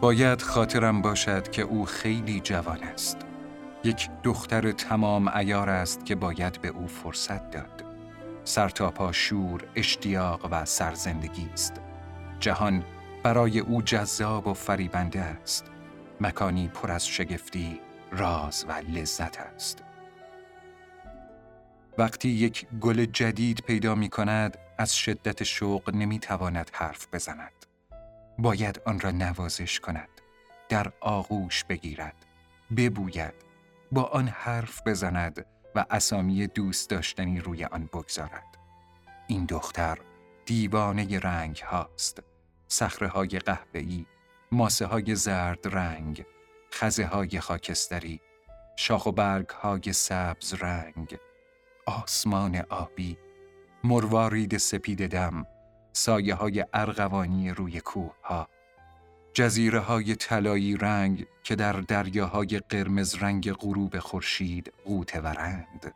باید خاطرم باشد که او خیلی جوان است. یک دختر تمام ایار است که باید به او فرصت داد. سرتاپا شور، اشتیاق و سرزندگی است. جهان برای او جذاب و فریبنده است. مکانی پر از شگفتی، راز و لذت است. وقتی یک گل جدید پیدا می کند، از شدت شوق نمی تواند حرف بزند. باید آن را نوازش کند. در آغوش بگیرد. ببوید. با آن حرف بزند و اسامی دوست داشتنی روی آن بگذارد. این دختر دیوانه رنگ هاست. سخره های قهوه‌ای، ماسه های زرد رنگ، خزه های خاکستری، شاخ و برگ های سبز رنگ، آسمان آبی، مروارید سپید دم، سایه های ارغوانی روی کوه ها، جزیره های طلایی رنگ که در دریاهای قرمز رنگ غروب خورشید غوطه ورند.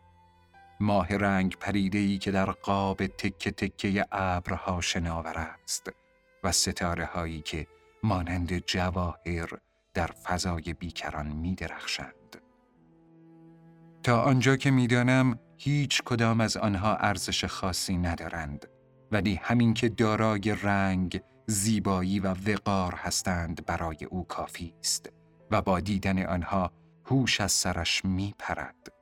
ماه رنگ پریده‌ای که در قاب تکه تکه ابرها شناور است و ستاره هایی که مانند جواهر در فضای بیکران می درخشند. تا آنجا که می‌دانم هیچ کدام از آنها ارزش خاصی ندارند ولی همین که دارای رنگ، زیبایی و وقار هستند برای او کافی است و با دیدن آنها هوش از سرش می پرد.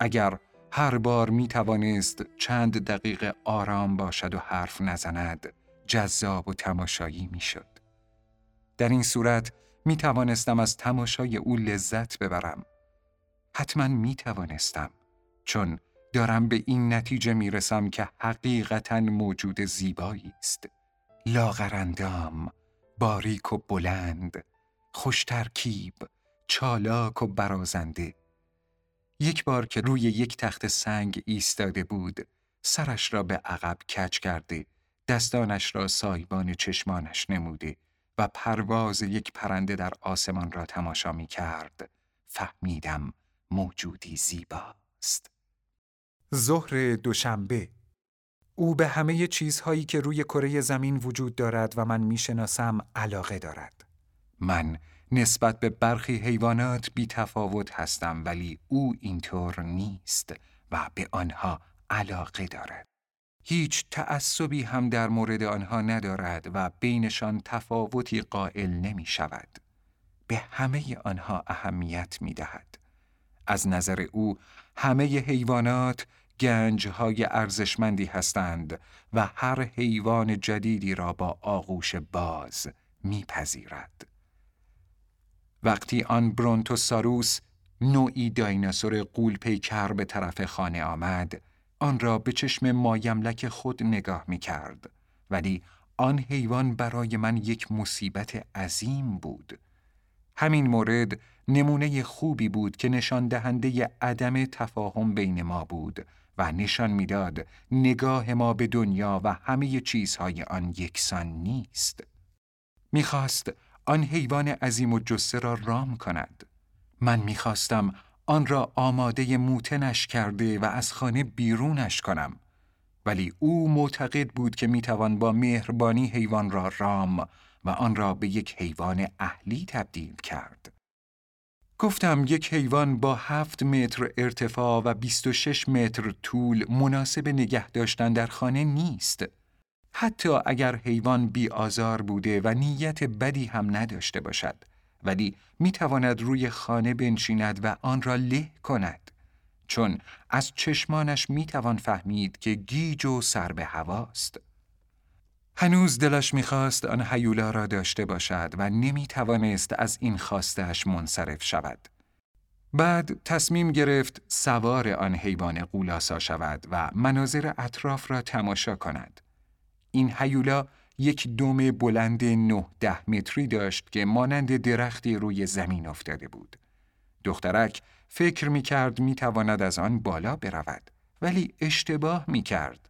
اگر هر بار می توانست چند دقیقه آرام باشد و حرف نزند، جذاب و تماشایی می شد. در این صورت می توانستم از تماشای او لذت ببرم. حتما می توانستم چون دارم به این نتیجه می رسم که حقیقتا موجود زیبایی است. لاغرندام، باریک و بلند، خوشترکیب، چالاک و برازنده. یک بار که روی یک تخت سنگ ایستاده بود، سرش را به عقب کج کرده، دستانش را سایبان چشمانش نموده و پرواز یک پرنده در آسمان را تماشا می کرد. فهمیدم موجودی زیباست. ظهر دوشنبه او به همه چیزهایی که روی کره زمین وجود دارد و من می‌شناسم علاقه دارد. من نسبت به برخی حیوانات بی تفاوت هستم ولی او اینطور نیست و به آنها علاقه دارد. هیچ تعصبی هم در مورد آنها ندارد و بینشان تفاوتی قائل نمی شود. به همه آنها اهمیت می دهد. از نظر او همه حیوانات گنجهای ارزشمندی هستند و هر حیوان جدیدی را با آغوش باز میپذیرد. وقتی آن برونتوساروس نوعی دایناسور قول پیکر به طرف خانه آمد، آن را به چشم مایملک خود نگاه می کرد. ولی آن حیوان برای من یک مصیبت عظیم بود. همین مورد نمونه خوبی بود که نشان دهنده عدم تفاهم بین ما بود و نشان می‌داد نگاه ما به دنیا و همه چیزهای آن یکسان نیست. می‌خواست آن حیوان عظیم و جسه را رام کند. من می‌خواستم آن را آماده موتنش کرده و از خانه بیرونش کنم. ولی او معتقد بود که می‌توان با مهربانی حیوان را رام و آن را به یک حیوان اهلی تبدیل کرد. گفتم یک حیوان با هفت متر ارتفاع و 26 متر طول مناسب نگه داشتن در خانه نیست. حتی اگر حیوان بی آزار بوده و نیت بدی هم نداشته باشد. ولی می تواند روی خانه بنشیند و آن را له کند. چون از چشمانش می توان فهمید که گیج و سر به هواست. هنوز دلش می‌خواست آن حیولا را داشته باشد و نمی توانست از این خواستش منصرف شود. بعد تصمیم گرفت سوار آن حیوان قولاسا شود و مناظر اطراف را تماشا کند. این حیولا یک دم بلند نه ده متری داشت که مانند درختی روی زمین افتاده بود. دخترک فکر می کرد از آن بالا برود ولی اشتباه می کرد.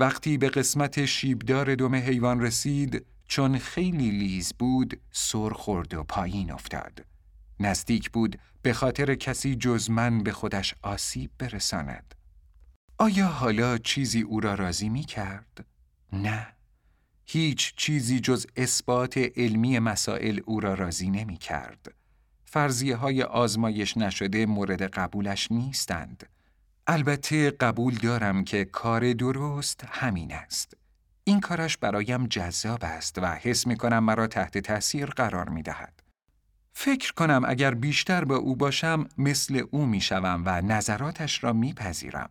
وقتی به قسمت شیبدار دم حیوان رسید چون خیلی لیز بود سر خورد و پایین افتاد. نزدیک بود به خاطر کسی جز من به خودش آسیب برساند. آیا حالا چیزی او را راضی می کرد؟ نه. هیچ چیزی جز اثبات علمی مسائل او را راضی نمی کرد. فرضیه های آزمایش نشده مورد قبولش نیستند. البته قبول دارم که کار درست همین است. این کارش برایم جذاب است و حس می کنم مرا تحت تاثیر قرار می دهد. فکر کنم اگر بیشتر با او باشم مثل او می شوم و نظراتش را می پذیرم.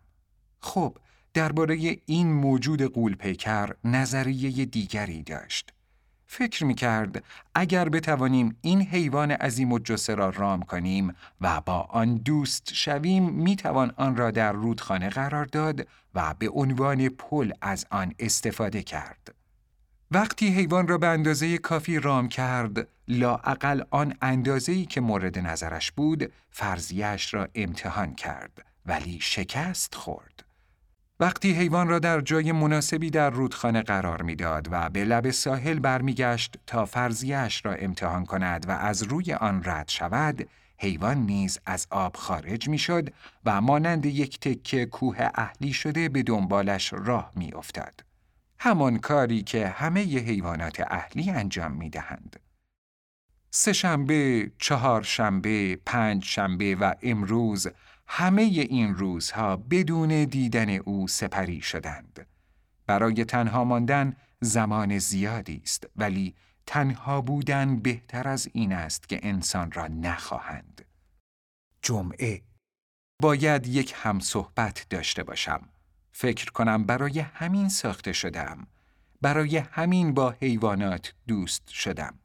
خب، درباره این موجود قولپیکر نظریه دیگری داشت. فکر می کرد اگر بتوانیم این حیوان عظیم و جسه را رام کنیم و با آن دوست شویم می توان آن را در رودخانه قرار داد و به عنوان پل از آن استفاده کرد. وقتی حیوان را به اندازه کافی رام کرد، لاعقل آن اندازه‌ای که مورد نظرش بود، فرضیش را امتحان کرد، ولی شکست خورد. وقتی حیوان را در جای مناسبی در رودخانه قرار می‌داد و به لب ساحل برمیگشت تا فرضیش را امتحان کند و از روی آن رد شود، حیوان نیز از آب خارج می‌شد و مانند یک تکه کوه اهلی شده به دنبالش راه میافتاد. همان کاری که همه حیوانات اهلی انجام می دهند. سه شنبه، چهار شنبه، پنج شنبه و امروز همه این روزها بدون دیدن او سپری شدند. برای تنها ماندن زمان زیادی است ولی تنها بودن بهتر از این است که انسان را نخواهند. جمعه باید یک همصحبت داشته باشم. فکر کنم برای همین ساخته شدم. برای همین با حیوانات دوست شدم.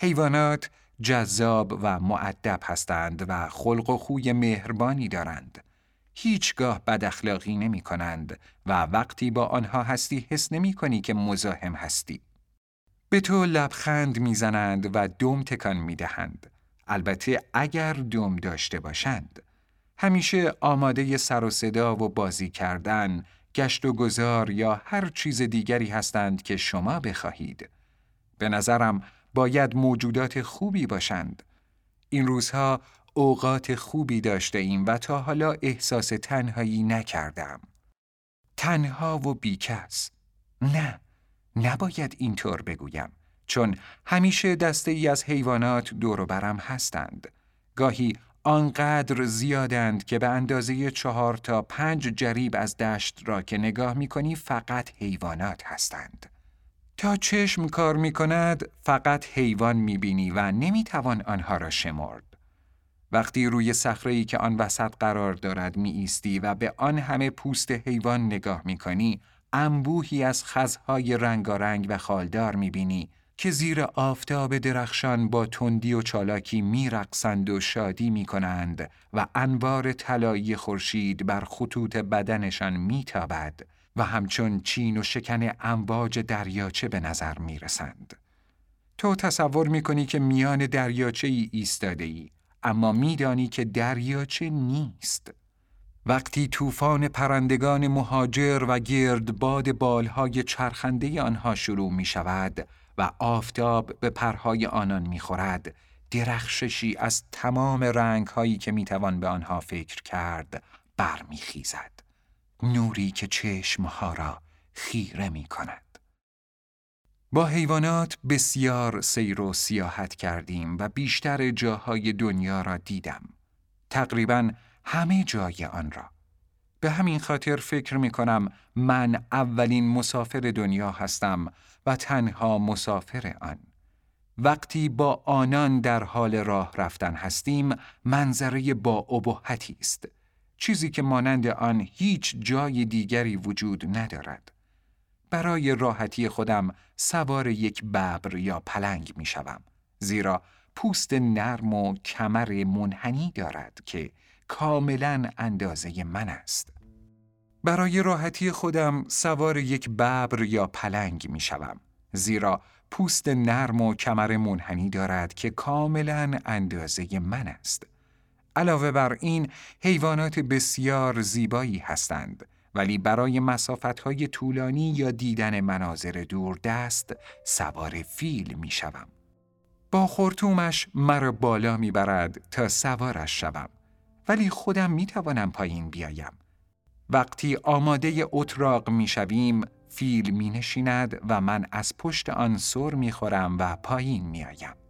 حیوانات جذاب و معدب هستند و خلق و خوی مهربانی دارند. هیچگاه بد اخلاقی نمی کنند و وقتی با آنها هستی حس نمی کنی که مزاحم هستی. به تو لبخند می‌زنند و دم تکان می دهند. البته اگر دم داشته باشند. همیشه آماده سر و صدا و بازی کردن، گشت و گذار یا هر چیز دیگری هستند که شما بخواهید. به نظرم باید موجودات خوبی باشند. این روزها اوقات خوبی داشته ایم و تا حالا احساس تنهایی نکردم. تنها و بیکس. نه، نباید اینطور بگویم. چون همیشه دسته ای از حیوانات دور برم هستند. گاهی آنقدر زیادند که به اندازه چهار تا پنج جریب از دشت را که نگاه می کنی فقط حیوانات هستند. تا چشم کار می کند فقط حیوان می بینی و نمی توان آنها را شمرد. وقتی روی صخره‌ای که آن وسط قرار دارد می ایستی و به آن همه پوست حیوان نگاه می کنی، انبوهی از خزهای رنگارنگ و خالدار می بینی که زیر آفتاب درخشان با تندی و چالاکی میرقصند و شادی می کنند و انوار طلایی خورشید بر خطوط بدنشان میتابد و همچون چین و شکن امواج دریاچه به نظر می رسند. تو تصور می کنی که میان دریاچه ای ایستاده ای، اما میدانی که دریاچه نیست. وقتی طوفان پرندگان مهاجر و گردباد بالهای چرخنده آنها شروع می شود و آفتاب به پرهای آنان می خورد، درخششی از تمام رنگ هایی که می توان به آنها فکر کرد برمیخیزد. نوری که چشمها را خیره می کند. با حیوانات بسیار سیر و سیاحت کردیم و بیشتر جاهای دنیا را دیدم. تقریبا همه جای آن را. به همین خاطر فکر می کنم من اولین مسافر دنیا هستم و تنها مسافر آن. وقتی با آنان در حال راه رفتن هستیم منظره با ابهتی است. چیزی که مانند آن هیچ جای دیگری وجود ندارد. برای راحتی خودم سوار یک ببر یا پلنگ می شوم. زیرا پوست نرم و کمر منحنی دارد که کاملا اندازه من است. برای راحتی خودم سوار یک ببر یا پلنگ می شوم. زیرا پوست نرم و کمر منحنی دارد که کاملا اندازه من است. علاوه بر این حیوانات بسیار زیبایی هستند ولی برای مسافتهای طولانی یا دیدن مناظر دوردست سوار فیل می شوم. با خورتومش مرا بالا می برد تا سوارش شوم ولی خودم می توانم پایین بیایم. وقتی آماده اتراق می شویم فیل می نشیند و من از پشت آن سر می خورم و پایین می آیم.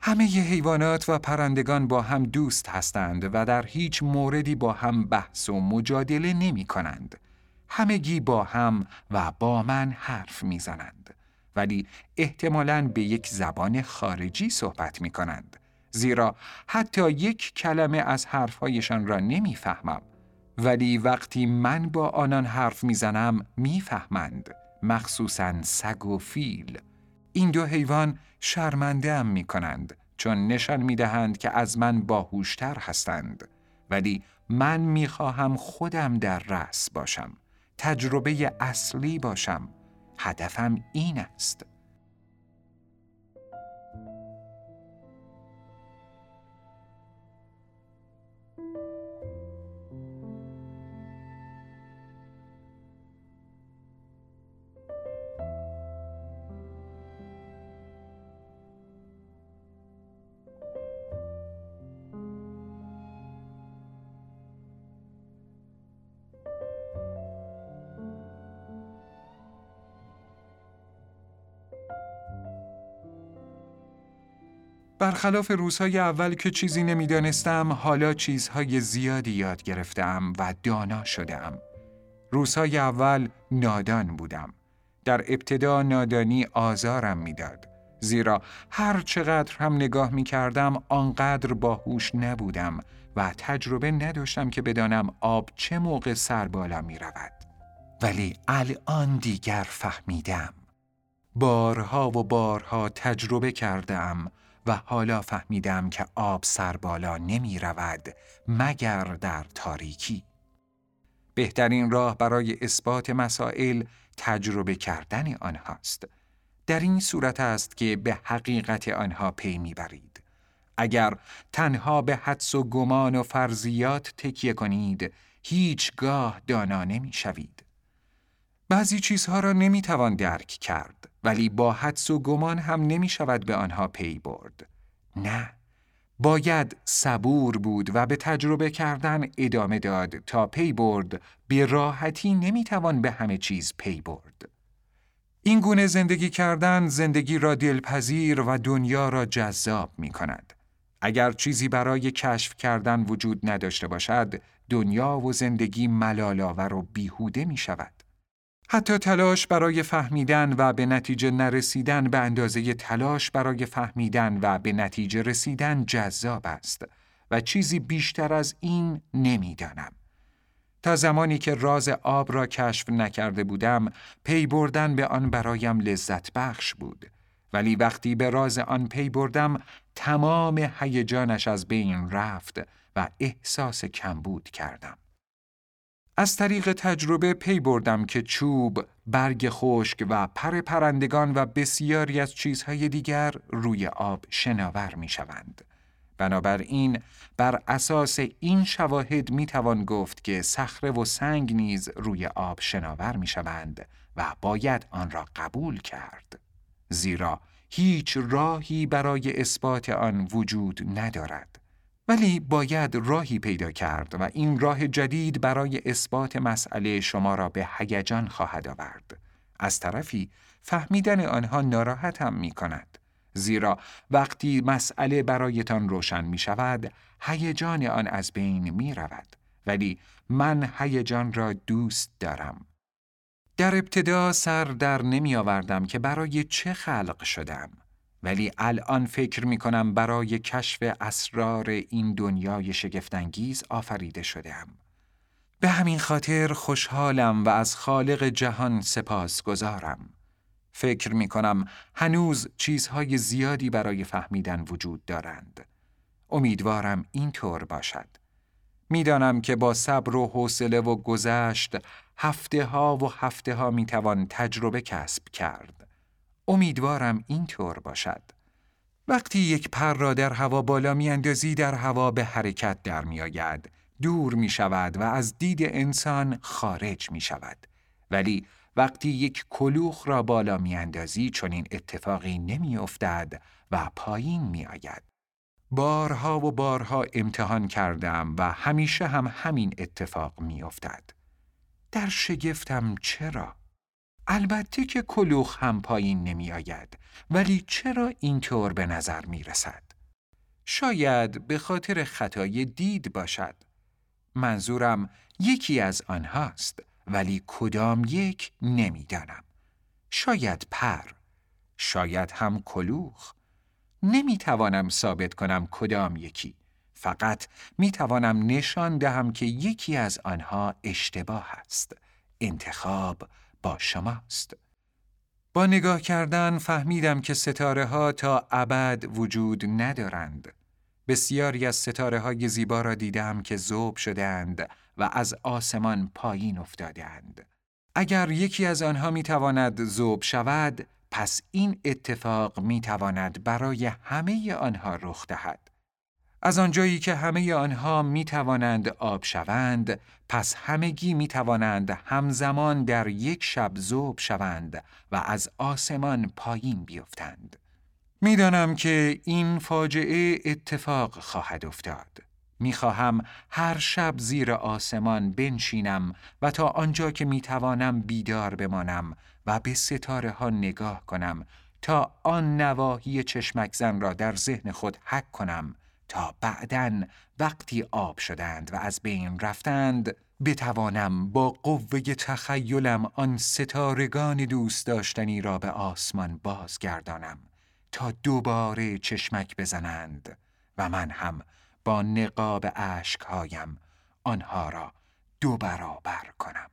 همه ی حیوانات و پرندگان با هم دوست هستند و در هیچ موردی با هم بحث و مجادله نمی کنند. همگی با هم و با من حرف می زنند. ولی احتمالاً به یک زبان خارجی صحبت می کنند. زیرا حتی یک کلمه از حرفهایشان را نمی‌فهمم. ولی وقتی من با آنان حرف می‌زنم می‌فهمند مخصوصا سگ و فیل این دو حیوان شرمنده ام می کنند چون نشان می دهند که از من باهوشتر هستند. ولی من می خواهم خودم در رأس باشم تجربه اصلی باشم. هدفم این است. برخلاف روزهای اول که چیزی نمی‌دانستم حالا چیزهای زیادی یاد گرفتم و دانا شدم. روزهای اول نادان بودم. در ابتدا نادانی آزارم می‌داد. زیرا هر چقدر هم نگاه می کردم آنقدر باهوش نبودم و تجربه نداشتم که بدانم آب چه موقع سر بالا می رود. ولی الان دیگر فهمیدم. بارها و بارها تجربه کردم و حالا فهمیدم که آب سر بالا نمی رود مگر در تاریکی. بهترین راه برای اثبات مسائل تجربه کردن آنهاست. در این صورت است که به حقیقت آنها پی می‌برید. اگر تنها به حدس و گمان و فرضیات تکیه کنید، هیچگاه دانا نمی شوید. بعضی چیزها را نمی توان درک کرد ولی با حدس و گمان هم نمی شود به آنها پی برد. نه، باید صبور بود و به تجربه کردن ادامه داد تا پی برد به راحتی نمی توان به همه چیز پی برد. این گونه زندگی کردن زندگی را دلپذیر و دنیا را جذاب می کند. اگر چیزی برای کشف کردن وجود نداشته باشد، دنیا و زندگی ملالاور و بیهوده می شود. حتی تلاش برای فهمیدن و به نتیجه نرسیدن به اندازه تلاش برای فهمیدن و به نتیجه رسیدن جذاب است و چیزی بیشتر از این نمی‌دانم. تا زمانی که راز آب را کشف نکرده بودم، پی بردن به آن برایم لذت بخش بود. ولی وقتی به راز آن پی بردم، تمام هیجانش از بین رفت و احساس کمبود کردم. از طریق تجربه پی بردم که چوب، برگ خشک و پر پرندگان و بسیاری از چیزهای دیگر روی آب شناور می شوند. بنابراین بر اساس این شواهد می توان گفت که صخره و سنگ نیز روی آب شناور می شوند و باید آن را قبول کرد. زیرا هیچ راهی برای اثبات آن وجود ندارد. ولی باید راهی پیدا کرد و این راه جدید برای اثبات مسئله شما را به هیجان خواهد آورد. از طرفی فهمیدن آنها ناراحتم می کند. زیرا وقتی مسئله برایتان روشن می شود، هیجان آن از بین می رود. ولی من هیجان را دوست دارم. در ابتدا سر در نمی آوردم که برای چه خلق شدم. ولی الان فکر می کنم برای کشف اسرار این دنیای شگفتانگیز آفریده شدم. به همین خاطر خوشحالم و از خالق جهان سپاس گذارم. فکر می کنم هنوز چیزهای زیادی برای فهمیدن وجود دارند. امیدوارم اینطور باشد. می‌دانم که با صبر و حوصله و گذشت هفته ها و هفته ها می توان تجربه کسب کرد. امیدوارم اینطور باشد. وقتی یک پر را در هوا بالا اندازی در هوا به حرکت در آید، دور می شود و از دید انسان خارج می شود. ولی وقتی یک کلوخ را بالا اندازی چون این اتفاقی نمی افتد و پایین می آید. بارها و بارها امتحان کردم و همیشه هم همین اتفاق می افتد. در شگفتم چرا؟ البته که کلوخ هم پایین نمی آید ولی چرا اینطور به نظر می رسد؟ شاید به خاطر خطای دید باشد. منظورم یکی از آنهاست ولی کدام یک نمی‌دانم. شاید پر، شاید هم کلوخ. نمی توانم ثابت کنم کدام یکی. فقط می توانم نشان دهم که یکی از آنها اشتباه است. انتخاب با شماست. با نگاه کردن فهمیدم که ستاره ها تا ابد وجود ندارند. بسیاری از ستاره های زیبا را دیدم که زوب شدهاند و از آسمان پایین افتادهاند. اگر یکی از آنها می تواند زوب شود، پس این اتفاق می تواند برای همه آنها رخ دهد. از آنجایی که همه آنها می توانند آب شوند، پس همگی می توانند همزمان در یک شب زوب شوند و از آسمان پایین بیفتند. می‌دانم که این فاجعه اتفاق خواهد افتاد. می‌خواهم هر شب زیر آسمان بنشینم و تا آنجا که می‌توانم بیدار بمانم و به ستاره ها نگاه کنم تا آن نواحی چشمک زن را در ذهن خود حک کنم تا بعدا وقتی آب شدند و از بین رفتند بتوانم با قوه تخیلم آن ستارگان دوست داشتنی را به آسمان بازگردانم تا دوباره چشمک بزنند و من هم با نقاب اشکهایم آنها را دو برابر کنم.